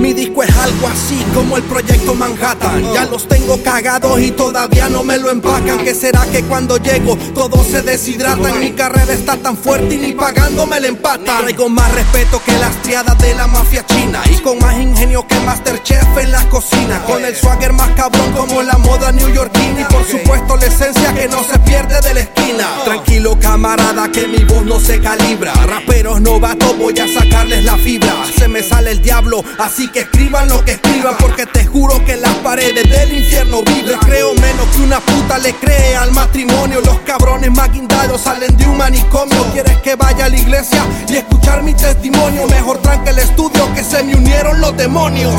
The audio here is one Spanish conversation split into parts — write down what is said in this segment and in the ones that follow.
Mi disco es algo así como el proyecto Manhattan. Ya los tengo cagados y todavía no me lo empacan. ¿Qué será que cuando llego todos se deshidratan? Mi carrera está tan fuerte y ni pagándome el empata. Traigo más respeto que las triadas de la mafia china. Y con más ingenio que Masterchef en la cocina. Con el swagger más cabrón como la moda neoyorquina. Y por supuesto la esencia que no se pierde del estilo camarada que mi voz no se calibra. Raperos novatos voy a sacarles la fibra. Se me sale el diablo, así que escriban lo que escriban. Porque te juro que las paredes del infierno vibran. Creo menos que una puta le cree al matrimonio. Los cabrones más guindados salen de un manicomio. ¿Quieres que vaya a la iglesia y escuchar mi testimonio? Mejor tranque el estudio que se me unieron los demonios.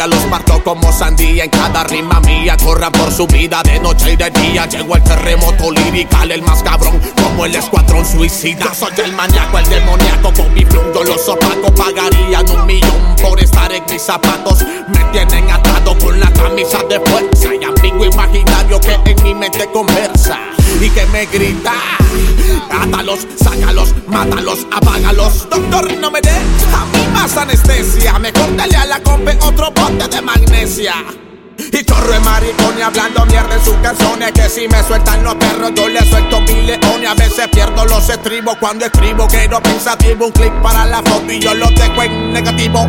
A esa guía Los parto como sandía. En cada rima mía Corran por su vida de noche y de día. Llegó el terremoto lirical, el más cabrón Como el escuadrón suicida. Soy el maníaco, el demoníaco Con mi flow los opaco. Pagarían un millón por estar en mis zapatos. Me tienen atado con la camisa de fuerza. Y amigo imaginario que en mi mente conversa. Y que me grita Átalos, sácalos, mátalos, apágalos Doctor, no me dé anestesia. Mejor dale a la compe otro bote de magnesia. Y chorro de maricón y hablando mierda en sus canciones Que si me sueltan los perros yo le suelto mil leones A veces pierdo los estribos cuando escribo Quiero pensativo, un clic para la foto y yo lo dejo en negativo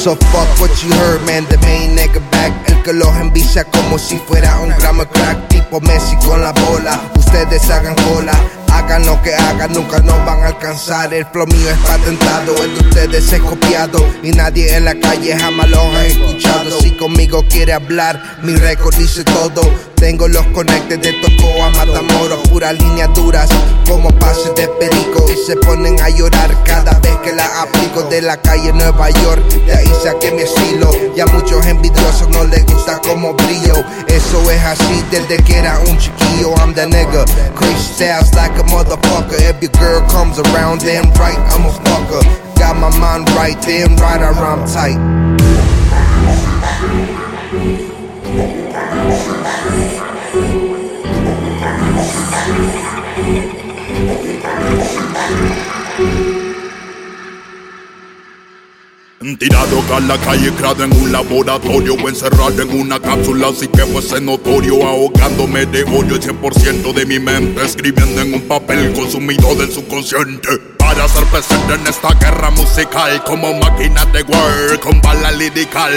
So fuck what you heard, man, the main nigga back. El que los envicia como si fuera un gramo de crack. Tipo Messi con la bola, ustedes hagan cola. Hagan lo que hagan, nunca nos van a alcanzar. El flow mío es patentado, el de ustedes es copiado. Y nadie en la calle jamás los ha escuchado conmigo quiere hablar, mi récord dice todo tengo los conectes de Tocó a Matamoros, puras líneas duras como pases de perico. Y se ponen a llorar cada vez que la aplico de la calle Nueva York. De ahí saqué mi estilo y a muchos envidiosos no les gusta como brillo. Eso es así desde que era un chiquillo. I'm the nigga, crazy styles like a motherfucker. If your girl comes around, damn right, I'm a fucker. Got my mind right, damn right, I'm tight. Tirado a la calle, creado en un laboratorio o encerrado en una cápsula, así que fuese notorio, ahogándome de odio el 100% de mi mente, escribiendo en un papel consumido del subconsciente. Para ser presente en esta guerra musical. Como máquina de war con bala lirical.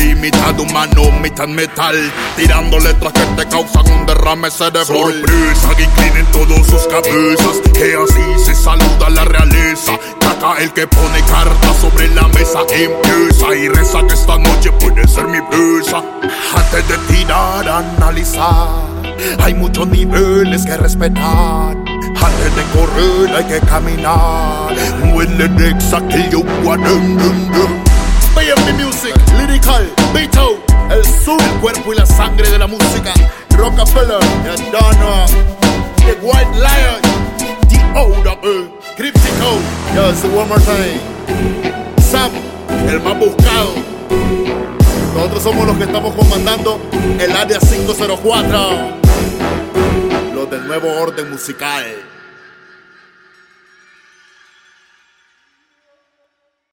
Y mitad humano, mitad metal. Tirando letras que te causan un derrame cerebral. Sorpresa que inclinen todos sus cabezas. Que así se saluda la realeza. Caca el que pone cartas sobre la mesa. Empieza y reza que esta noche puede ser mi presa Antes de tirar, analizar. Hay muchos niveles que respetar. Antes de correr hay que caminar. When the next kill you one BMB Music, Lyrical, Beto, el sur, el cuerpo y la sangre de la música. Rockefeller, Donna, The White Lion, The O.W. Cryptico, yes, one more time. Sam, el más buscado. Nosotros somos los que estamos comandando el área 504 del nuevo orden musical.